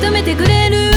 認めてくれる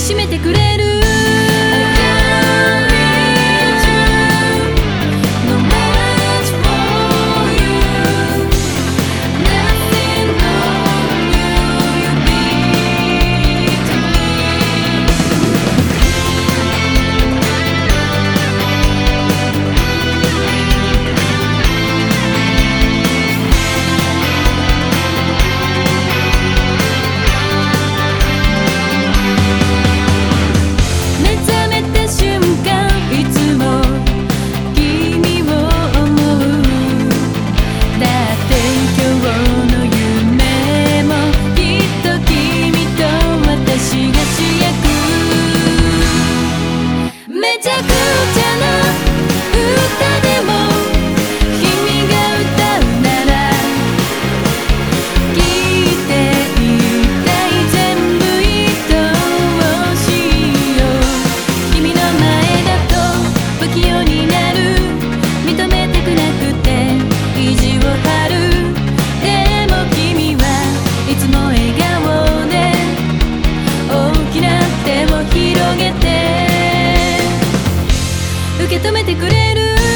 しめてくれる広げて受け止めてくれる。